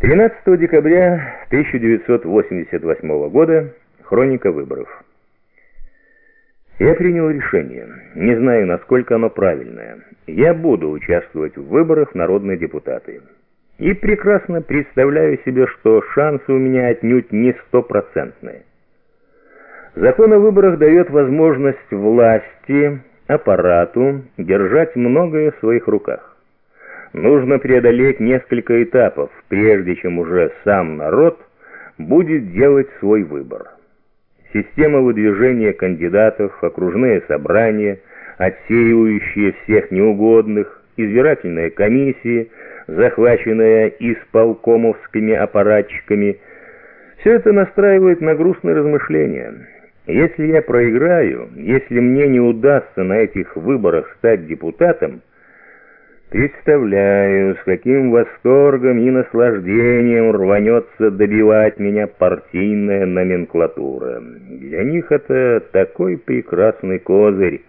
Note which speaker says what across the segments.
Speaker 1: 13 декабря 1988 года. Хроника выборов. Я принял решение. Не знаю, насколько оно правильное. Я буду участвовать в выборах в народные депутаты. И прекрасно представляю себе, что шансы у меня отнюдь не стопроцентные. Закон о выборах дает возможность власти, аппарату держать многое в своих руках. Нужно преодолеть несколько этапов, прежде чем уже сам народ будет делать свой выбор. Система выдвижения кандидатов, окружные собрания, отсеивающие всех неугодных, избирательная комиссия, захваченная исполкомовскими аппаратчиками, все это настраивает на грустные размышления. Если я проиграю, если мне не удастся на этих выборах стать депутатом, Представляю, с каким восторгом и наслаждением рванется добивать меня партийная номенклатура. Для них это такой прекрасный козырь.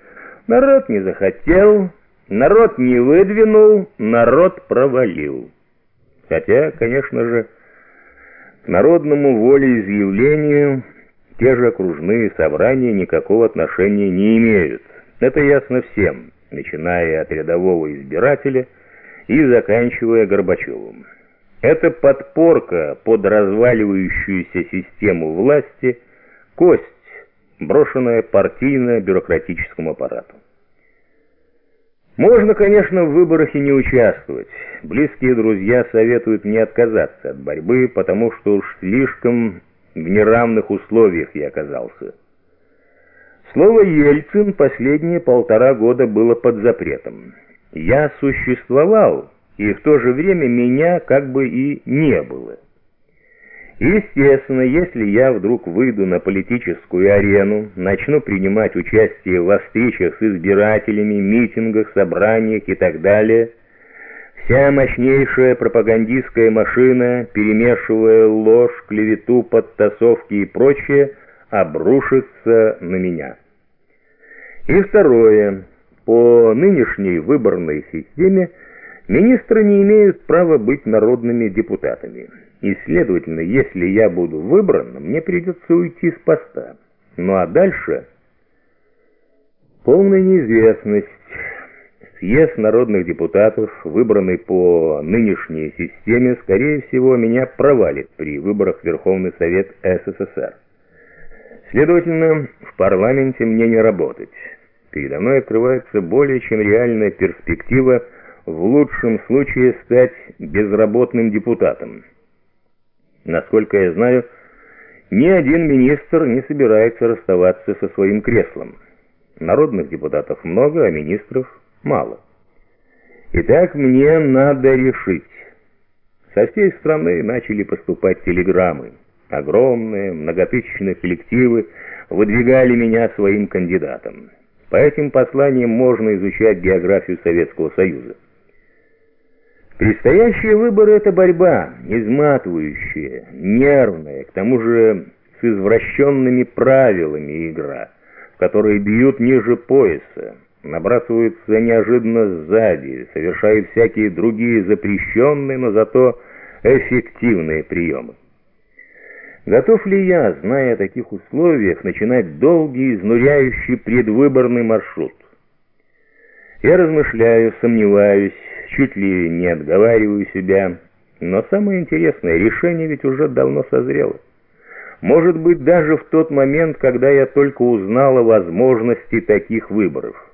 Speaker 1: Народ не захотел, народ не выдвинул, народ провалил. Хотя, конечно же, к народному волеизъявлению те же окружные собрания никакого отношения не имеют. Это ясно всем начиная от рядового избирателя и заканчивая Горбачевым. Это подпорка под разваливающуюся систему власти, кость, брошенная партийно-бюрократическому аппарату. Можно, конечно, в выборах и не участвовать. Близкие друзья советуют мне отказаться от борьбы, потому что уж слишком в неравных условиях я оказался. Слово «Ельцин» последние полтора года было под запретом. Я существовал, и в то же время меня как бы и не было. Естественно, если я вдруг выйду на политическую арену, начну принимать участие во встречах с избирателями, митингах, собраниях и так далее, вся мощнейшая пропагандистская машина, перемешивая ложь, клевету, подтасовки и прочее, обрушится на меня. И второе. По нынешней выборной системе министры не имеют права быть народными депутатами. И, следовательно, если я буду выбран, мне придется уйти с поста. Ну а дальше полная неизвестность. Съезд народных депутатов, выбранный по нынешней системе, скорее всего, меня провалит при выборах Верховный Совет СССР. Следовательно, в парламенте мне не работать. Передо мной открывается более чем реальная перспектива в лучшем случае стать безработным депутатом. Насколько я знаю, ни один министр не собирается расставаться со своим креслом. Народных депутатов много, а министров мало. Итак, мне надо решить. Со всей страны начали поступать телеграммы. Огромные, многотысячные коллективы выдвигали меня своим кандидатом. По этим посланиям можно изучать географию Советского Союза. Предстоящие выборы – это борьба, изматывающая, нервная, к тому же с извращенными правилами игра, в которые бьют ниже пояса, набрасываются неожиданно сзади, совершают всякие другие запрещенные, но зато эффективные приемы. Готов ли я, зная о таких условиях, начинать долгий, изнуряющий предвыборный маршрут? Я размышляю, сомневаюсь, чуть ли не отговариваю себя, но самое интересное, решение ведь уже давно созрело. Может быть, даже в тот момент, когда я только узнал о возможности таких выборов.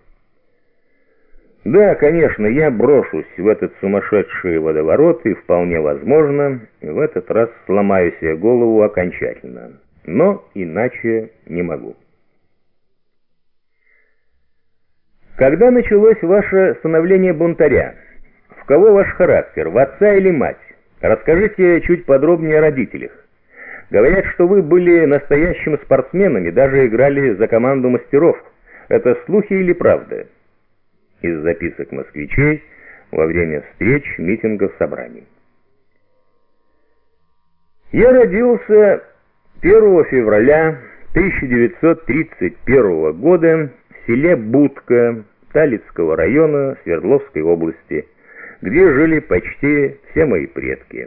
Speaker 1: Да, конечно, я брошусь в этот сумасшедший водоворот, и вполне возможно, в этот раз сломаю себе голову окончательно. Но иначе не могу. Когда началось ваше становление бунтаря? В кого ваш характер, в отца или мать? Расскажите чуть подробнее о родителях. Говорят, что вы были настоящими спортсменами, даже играли за команду мастеров. Это слухи или правда? Из записок москвичей во время встреч, митингов, собраний. Я родился 1 февраля 1931 года в селе Будка Талицкого района Свердловской области, где жили почти все мои предки.